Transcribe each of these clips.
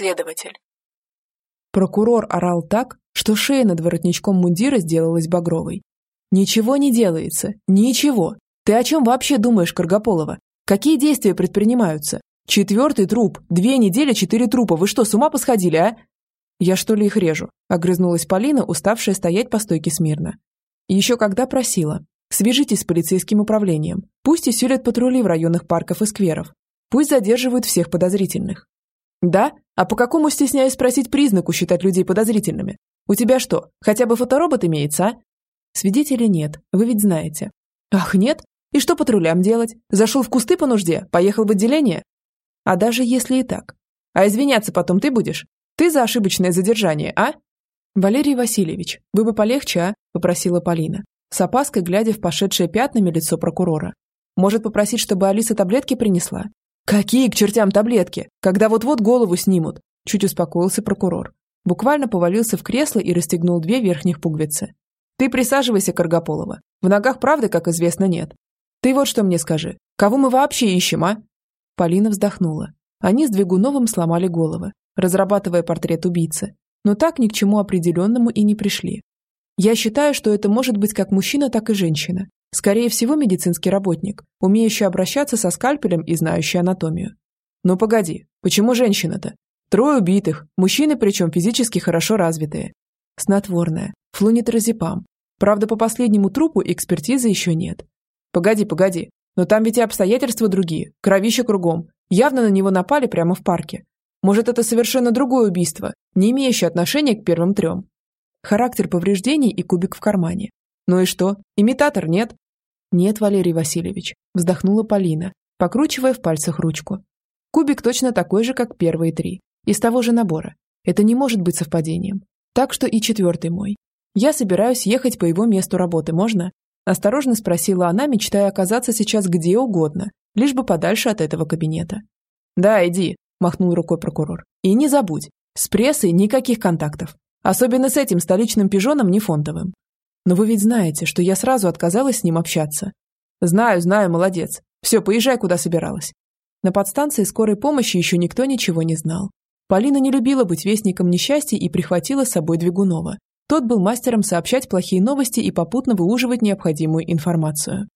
Следователь. Прокурор орал так, что шея над воротничком мундира сделалась багровой. «Ничего не делается. Ничего. Ты о чем вообще думаешь, Каргополова? Какие действия предпринимаются? Четвертый труп. Две недели, четыре трупа. Вы что, с ума посходили, а?» «Я что ли их режу?» – огрызнулась Полина, уставшая стоять по стойке смирно. И еще когда просила. «Свяжитесь с полицейским управлением. Пусть усилят патрули в районах парков и скверов. Пусть задерживают всех подозрительных». «Да? А по какому, стесняюсь спросить, признаку считать людей подозрительными? У тебя что, хотя бы фоторобот имеется, а?» «Свидетелей нет, вы ведь знаете». «Ах, нет? И что патрулям делать? Зашел в кусты по нужде? Поехал в отделение? А даже если и так. А извиняться потом ты будешь? Ты за ошибочное задержание, а? Валерий Васильевич, вы бы полегче, а? Попросила Полина, с опаской глядя в пошедшее пятнами лицо прокурора. Может попросить, чтобы Алиса таблетки принесла? Какие к чертям таблетки? Когда вот-вот голову снимут? Чуть успокоился прокурор. Буквально повалился в кресло и расстегнул две верхних пуговицы. Ты присаживайся, Каргополова. В ногах правды, как известно, нет. Ты вот что мне скажи. Кого мы вообще ищем, а?» Полина вздохнула. Они с Двигуновым сломали головы, разрабатывая портрет убийцы, но так ни к чему определенному и не пришли. Я считаю, что это может быть как мужчина, так и женщина. Скорее всего, медицинский работник, умеющий обращаться со скальпелем и знающий анатомию. Но погоди, почему женщина-то? Трое убитых, мужчины причем физически хорошо развитые. Снотворное, флунитразепам. Правда, по последнему трупу экспертизы еще нет. Погоди, погоди. Но там ведь и обстоятельства другие, кровища кругом. Явно на него напали прямо в парке. Может, это совершенно другое убийство, не имеющее отношения к первым трем. Характер повреждений и кубик в кармане. Ну и что? Имитатор нет? Нет, Валерий Васильевич, вздохнула Полина, покручивая в пальцах ручку. Кубик точно такой же, как первые три. Из того же набора. Это не может быть совпадением. Так что и четвертый мой. Я собираюсь ехать по его месту работы, можно? Осторожно спросила она, мечтая оказаться сейчас где угодно, лишь бы подальше от этого кабинета. «Да, иди», – махнул рукой прокурор. «И не забудь, с прессой никаких контактов. Особенно с этим столичным пижоном нефонтовым. Но вы ведь знаете, что я сразу отказалась с ним общаться. Знаю, знаю, молодец. Все, поезжай, куда собиралась. На подстанции скорой помощи еще никто ничего не знал. Полина не любила быть вестником несчастья и прихватила с собой Двигунова, тот был мастером сообщать плохие новости и попутно выуживать необходимую информацию.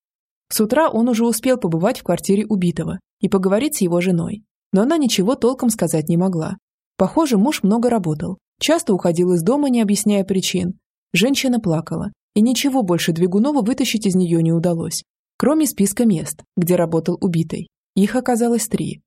С утра он уже успел побывать в квартире убитого и поговорить с его женой, но она ничего толком сказать не могла. Похоже, муж много работал, часто уходил из дома, не объясняя причин. Женщина плакала, и ничего больше Двигунова вытащить из нее не удалось, кроме списка мест, где работал убитый. Их оказалось три.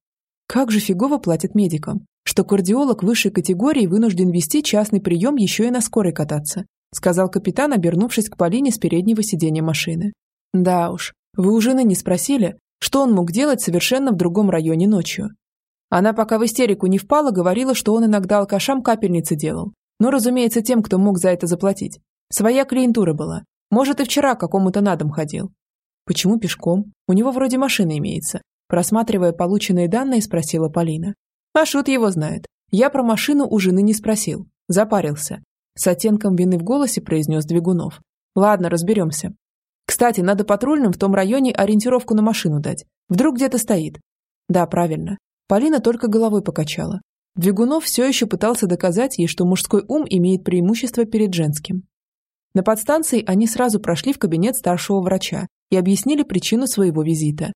Как же фигово платят медикам, что кардиолог высшей категории вынужден вести частный прием еще и на скорой кататься, сказал капитан, обернувшись к Полине с переднего сиденья машины. Да уж, вы у жены не спросили, что он мог делать совершенно в другом районе ночью. Она пока в истерику не впала, говорила, что он иногда алкашам капельницы делал. Но, разумеется, тем, кто мог за это заплатить. Своя клиентура была. Может, и вчера какому-то на дом ходил. Почему пешком? У него вроде машина имеется. Просматривая полученные данные, спросила Полина. А шут его знает. Я про машину у жены не спросил. Запарился. С оттенком вины в голосе произнес Двигунов. Ладно, разберемся. Кстати, надо патрульным в том районе ориентировку на машину дать. Вдруг где-то стоит. Да, правильно. Полина только головой покачала. Двигунов все еще пытался доказать ей, что мужской ум имеет преимущество перед женским. На подстанции они сразу прошли в кабинет старшего врача и объяснили причину своего визита.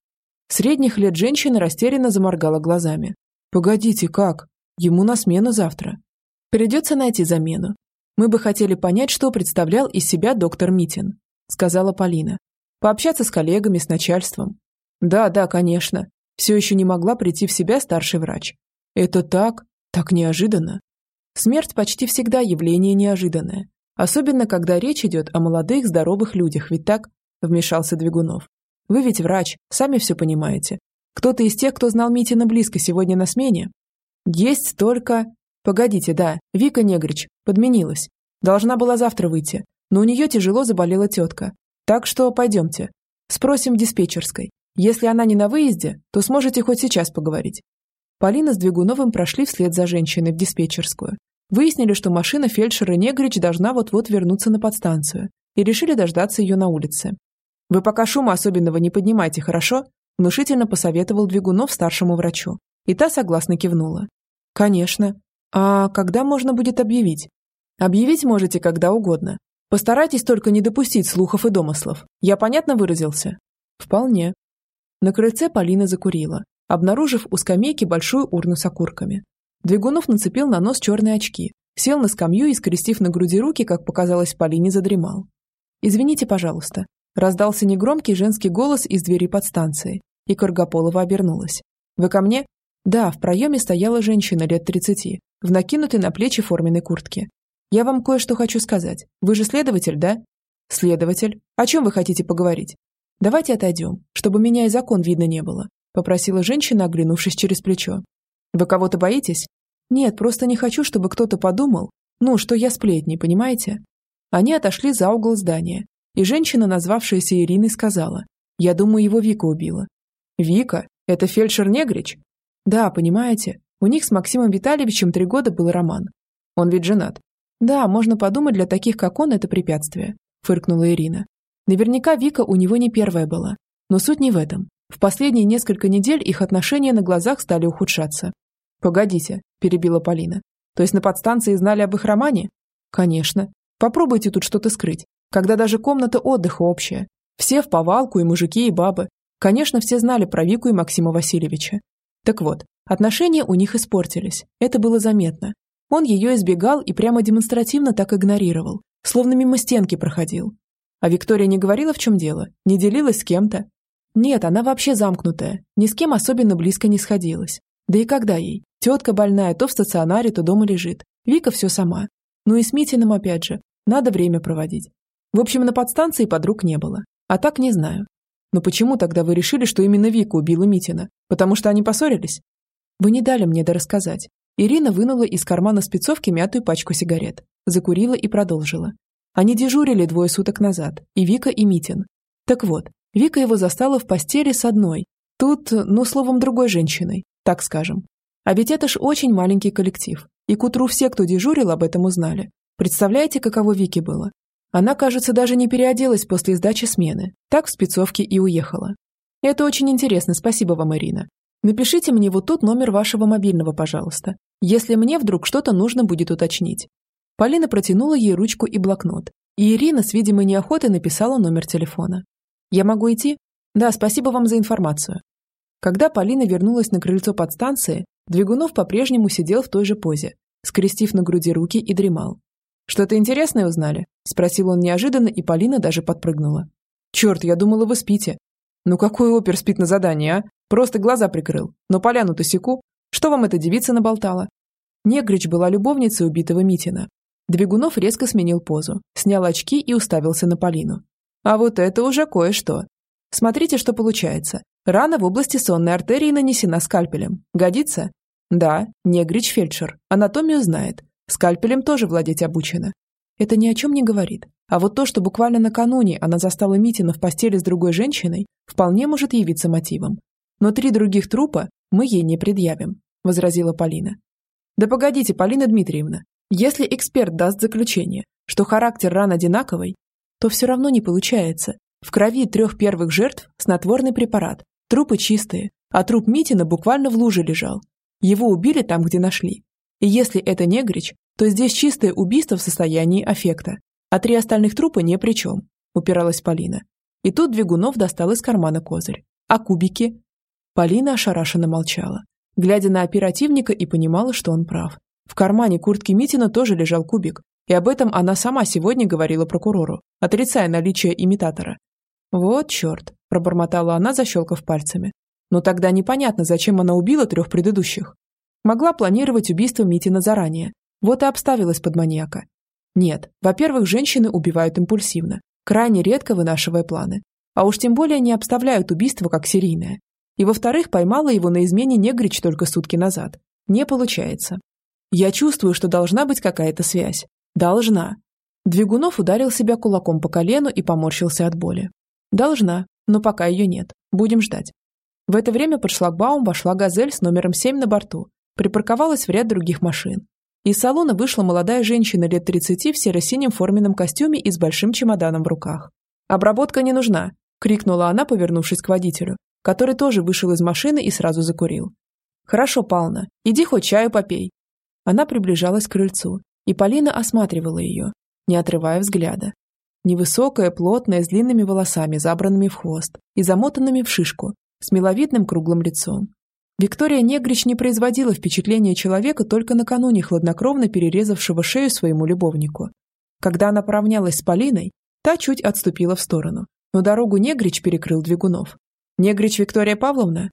Средних лет женщина растерянно заморгала глазами. Погодите, как? Ему на смену завтра. Придется найти замену. Мы бы хотели понять, что представлял из себя доктор Митин, сказала Полина. Пообщаться с коллегами, с начальством. Да, да, конечно. Все еще не могла прийти в себя старший врач. Это так, так неожиданно. Смерть почти всегда явление неожиданное. Особенно, когда речь идет о молодых, здоровых людях, ведь так? Вмешался Двигунов. Вы ведь врач, сами все понимаете. Кто-то из тех, кто знал Митина близко сегодня на смене? Есть только... Погодите, да, Вика Негрич, подменилась. Должна была завтра выйти, но у нее тяжело заболела тетка. Так что пойдемте. Спросим в диспетчерской. Если она не на выезде, то сможете хоть сейчас поговорить. Полина с Двигуновым прошли вслед за женщиной в диспетчерскую. Выяснили, что машина фельдшера Негрич должна вот-вот вернуться на подстанцию, и решили дождаться ее на улице. «Вы пока шума особенного не поднимайте, хорошо?» внушительно посоветовал Двигунов старшему врачу. И та согласно кивнула. «Конечно. А когда можно будет объявить? Объявить можете когда угодно. Постарайтесь только не допустить слухов и домыслов. Я понятно выразился? Вполне. На крыльце Полина закурила, обнаружив у скамейки большую урну с окурками. Двигунов нацепил на нос черные очки, сел на скамью и, скрестив на груди руки, как показалось Полине, задремал. «Извините, пожалуйста», – раздался негромкий женский голос из двери подстанции, и Каргополова обернулась. «Вы ко мне?» Да, в проеме стояла женщина лет тридцати, в накинутой на плечи форменной куртке. «Я вам кое-что хочу сказать. Вы же следователь, да?» «Следователь. О чем вы хотите поговорить?» «Давайте отойдем, чтобы меня и закон видно не было», попросила женщина, оглянувшись через плечо. «Вы кого-то боитесь?» «Нет, просто не хочу, чтобы кто-то подумал, ну, что я сплетни, понимаете?» Они отошли за угол здания, и женщина, назвавшаяся Ириной, сказала, «Я думаю, его Вика убила». «Вика? Это фельдшер Негрич?» «Да, понимаете, у них с Максимом Витальевичем три года был роман. Он ведь женат». «Да, можно подумать, для таких, как он, это препятствие», фыркнула Ирина. Наверняка Вика у него не первая была. Но суть не в этом. В последние несколько недель их отношения на глазах стали ухудшаться. «Погодите», – перебила Полина. «То есть на подстанции знали об их романе?» «Конечно. Попробуйте тут что-то скрыть, когда даже комната отдыха общая. Все в повалку, и мужики, и бабы. Конечно, все знали про Вику и Максима Васильевича. Так вот, отношения у них испортились. Это было заметно. Он ее избегал и прямо демонстративно так игнорировал, словно мимо стенки проходил. А Виктория не говорила, в чем дело? Не делилась с кем-то? Нет, она вообще замкнутая, ни с кем особенно близко не сходилась. Да и когда ей? Тетка больная то в стационаре, то дома лежит. Вика все сама. Ну и с Митиным опять же. Надо время проводить. В общем, на подстанции подруг не было. А так не знаю. Но почему тогда вы решили, что именно Вика убила Митина? Потому что они поссорились? Вы не дали мне дорассказать. Ирина вынула из кармана спецовки мятую пачку сигарет, закурила и продолжила. Они дежурили двое суток назад, и Вика, и Митин. Так вот, Вика его застала в постели с одной, тут, ну, словом, другой женщиной, так скажем. А ведь это ж очень маленький коллектив, и к утру все, кто дежурил, об этом узнали. Представляете, каково Вике было? Она, кажется, даже не переоделась после сдачи смены, так в спецовке и уехала. Это очень интересно, спасибо вам, Ирина. Напишите мне вот тут номер вашего мобильного, пожалуйста, если мне вдруг что-то нужно будет уточнить. Полина протянула ей ручку и блокнот, и Ирина с видимой неохотой написала номер телефона. «Я могу идти?» «Да, спасибо вам за информацию». Когда Полина вернулась на крыльцо подстанции, Двигунов по-прежнему сидел в той же позе, скрестив на груди руки и дремал. «Что-то интересное узнали?» – спросил он неожиданно, и Полина даже подпрыгнула. «Черт, я думала, вы спите». «Ну какой опер спит на задании, а? Просто глаза прикрыл. Но поляну-то секу. Что вам эта девица наболтала?» Негрич была любовницей убитого Митина, Двигунов резко сменил позу, снял очки и уставился на Полину. А вот это уже кое-что. Смотрите, что получается. Рана в области сонной артерии нанесена скальпелем. Годится? Да, негрич фельдшер. Анатомию знает. Скальпелем тоже владеть обучена. Это ни о чем не говорит. А вот то, что буквально накануне она застала Митина в постели с другой женщиной, вполне может явиться мотивом. Но три других трупа мы ей не предъявим, возразила Полина. Да погодите, Полина Дмитриевна, если эксперт даст заключение, что характер ран одинаковый, то все равно не получается. В крови трех первых жертв снотворный препарат, трупы чистые, а труп Митина буквально в луже лежал. Его убили там, где нашли. И если это негрич, то здесь чистое убийство в состоянии аффекта, а три остальных трупа ни при чем, упиралась Полина. И тут Двигунов достал из кармана козырь. А кубики? Полина ошарашенно молчала, глядя на оперативника и понимала, что он прав. В кармане куртки Митина тоже лежал кубик, и об этом она сама сегодня говорила прокурору, отрицая наличие имитатора. «Вот черт», – пробормотала она, защелкав пальцами. «Но тогда непонятно, зачем она убила трех предыдущих. Могла планировать убийство Митина заранее. Вот и обставилась под маньяка. Нет, во-первых, женщины убивают импульсивно, крайне редко вынашивая планы. А уж тем более не обставляют убийство как серийное. И во-вторых, поймала его на измене Негрич только сутки назад. Не получается. Я чувствую, что должна быть какая-то связь. Должна. Двигунов ударил себя кулаком по колену и поморщился от боли. Должна, но пока ее нет. Будем ждать. В это время под шлагбаум вошла «Газель» с номером 7 на борту, припарковалась в ряд других машин. Из салона вышла молодая женщина лет 30 в серо-синем форменном костюме и с большим чемоданом в руках. «Обработка не нужна», – крикнула она, повернувшись к водителю, который тоже вышел из машины и сразу закурил. «Хорошо, Пална, иди хоть чаю попей. Она приближалась к крыльцу, и Полина осматривала ее, не отрывая взгляда. Невысокая, плотная, с длинными волосами, забранными в хвост и замотанными в шишку, с миловидным круглым лицом. Виктория Негрич не производила впечатления человека только накануне хладнокровно перерезавшего шею своему любовнику. Когда она поравнялась с Полиной, та чуть отступила в сторону, но дорогу Негрич перекрыл Двигунов. «Негрич Виктория Павловна?»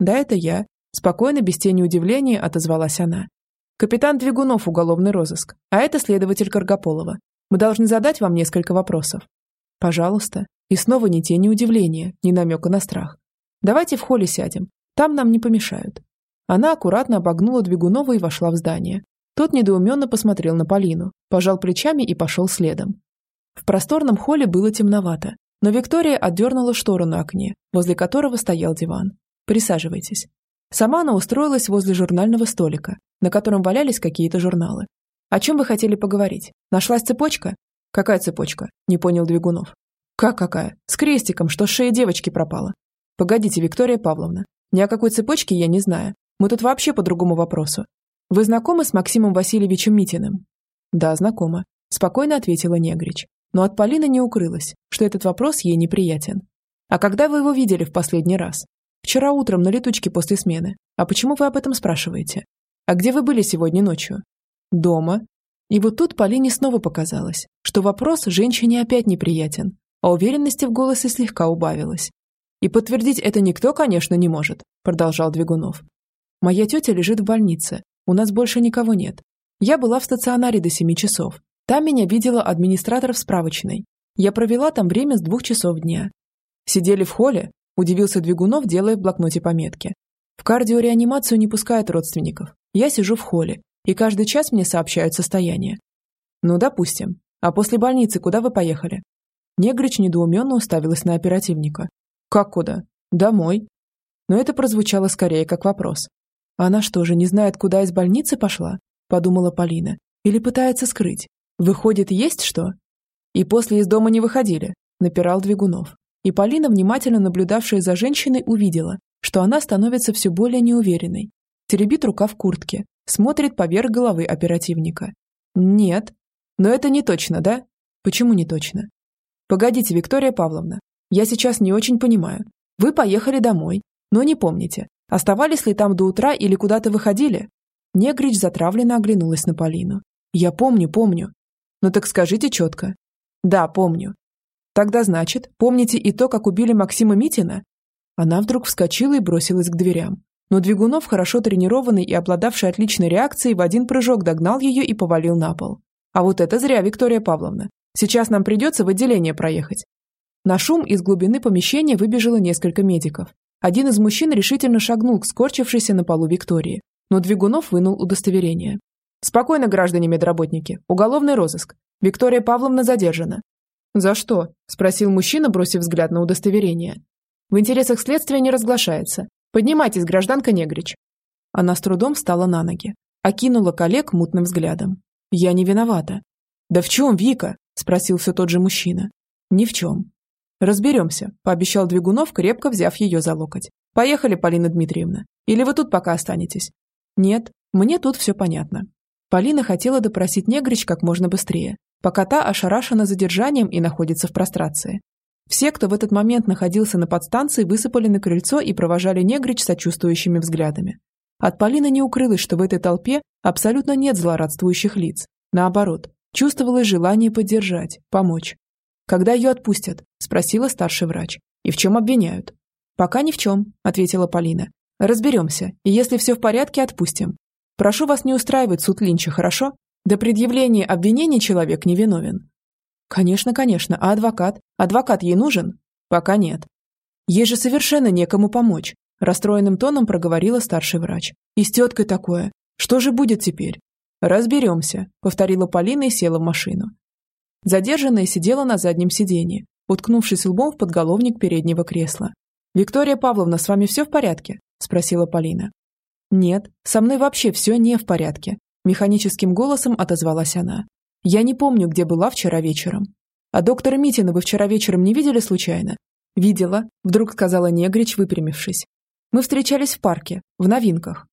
«Да, это я», – спокойно, без тени удивления отозвалась она. «Капитан Двигунов, уголовный розыск, а это следователь Каргополова. Мы должны задать вам несколько вопросов». «Пожалуйста». И снова ни тени удивления, ни намека на страх. «Давайте в холле сядем. Там нам не помешают». Она аккуратно обогнула Двигунова и вошла в здание. Тот недоуменно посмотрел на Полину, пожал плечами и пошел следом. В просторном холле было темновато, но Виктория отдернула штору на окне, возле которого стоял диван. «Присаживайтесь». Сама она устроилась возле журнального столика, на котором валялись какие-то журналы. «О чем вы хотели поговорить? Нашлась цепочка?» «Какая цепочка?» – не понял Двигунов. «Как какая? С крестиком, что с шеи девочки пропала». «Погодите, Виктория Павловна. Ни о какой цепочке я не знаю. Мы тут вообще по другому вопросу. Вы знакомы с Максимом Васильевичем Митиным?» «Да, знакома», – спокойно ответила Негрич. Но от Полины не укрылось, что этот вопрос ей неприятен. «А когда вы его видели в последний раз?» «Вчера утром на летучке после смены. А почему вы об этом спрашиваете?» «А где вы были сегодня ночью?» «Дома». И вот тут Полине снова показалось, что вопрос женщине опять неприятен, а уверенности в голосе слегка убавилось. «И подтвердить это никто, конечно, не может», – продолжал Двигунов. «Моя тетя лежит в больнице. У нас больше никого нет. Я была в стационаре до семи часов. Там меня видела администратор в справочной. Я провела там время с двух часов дня. Сидели в холле, удивился Двигунов, делая в блокноте пометки. В кардиореанимацию не пускают родственников. Я сижу в холле, и каждый час мне сообщают состояние. Ну, допустим. А после больницы куда вы поехали? Негрич недоуменно уставилась на оперативника. Как куда? Домой. Но это прозвучало скорее как вопрос. Она что же, не знает, куда из больницы пошла? Подумала Полина. Или пытается скрыть? Выходит, есть что? И после из дома не выходили, напирал Двигунов. И Полина, внимательно наблюдавшая за женщиной, увидела, что она становится все более неуверенной. Теребит рука в куртке, смотрит поверх головы оперативника. Нет. Но это не точно, да? Почему не точно? Погодите, Виктория Павловна, я сейчас не очень понимаю. Вы поехали домой, но не помните, оставались ли там до утра или куда-то выходили? Негрич затравленно оглянулась на Полину. Я помню, помню. Ну так скажите четко. Да, помню. Тогда значит, помните и то, как убили Максима Митина? Она вдруг вскочила и бросилась к дверям. Но Двигунов, хорошо тренированный и обладавший отличной реакцией, в один прыжок догнал ее и повалил на пол. А вот это зря, Виктория Павловна. Сейчас нам придется в отделение проехать. На шум из глубины помещения выбежало несколько медиков. Один из мужчин решительно шагнул к скорчившейся на полу Виктории, но Двигунов вынул удостоверение. «Спокойно, граждане медработники. Уголовный розыск. Виктория Павловна задержана. «За что?» – спросил мужчина, бросив взгляд на удостоверение. «В интересах следствия не разглашается. Поднимайтесь, гражданка Негрич». Она с трудом встала на ноги, окинула коллег мутным взглядом. «Я не виновата». «Да в чем, Вика?» – спросил все тот же мужчина. «Ни в чем». «Разберемся», – пообещал Двигунов, крепко взяв ее за локоть. «Поехали, Полина Дмитриевна. Или вы тут пока останетесь?» «Нет, мне тут все понятно». Полина хотела допросить Негрич как можно быстрее, пока та ошарашена задержанием и находится в прострации. Все, кто в этот момент находился на подстанции, высыпали на крыльцо и провожали Негрич сочувствующими взглядами. От Полины не укрылось, что в этой толпе абсолютно нет злорадствующих лиц. Наоборот, чувствовалось желание поддержать, помочь. «Когда ее отпустят?» – спросила старший врач. «И в чем обвиняют?» «Пока ни в чем», – ответила Полина. «Разберемся, и если все в порядке, отпустим. Прошу вас не устраивать суд Линча, хорошо? До предъявления обвинений человек не виновен. Конечно, конечно. А адвокат? Адвокат ей нужен? Пока нет. Ей же совершенно некому помочь. Расстроенным тоном проговорила старший врач. И с теткой такое. Что же будет теперь? Разберемся, повторила Полина и села в машину. Задержанная сидела на заднем сиденье, уткнувшись лбом в подголовник переднего кресла. «Виктория Павловна, с вами все в порядке?» – спросила Полина. «Нет, со мной вообще все не в порядке. Механическим голосом отозвалась она. «Я не помню, где была вчера вечером. А доктора Митина вы вчера вечером не видели случайно?» «Видела», – вдруг сказала Негрич, выпрямившись. «Мы встречались в парке, в новинках.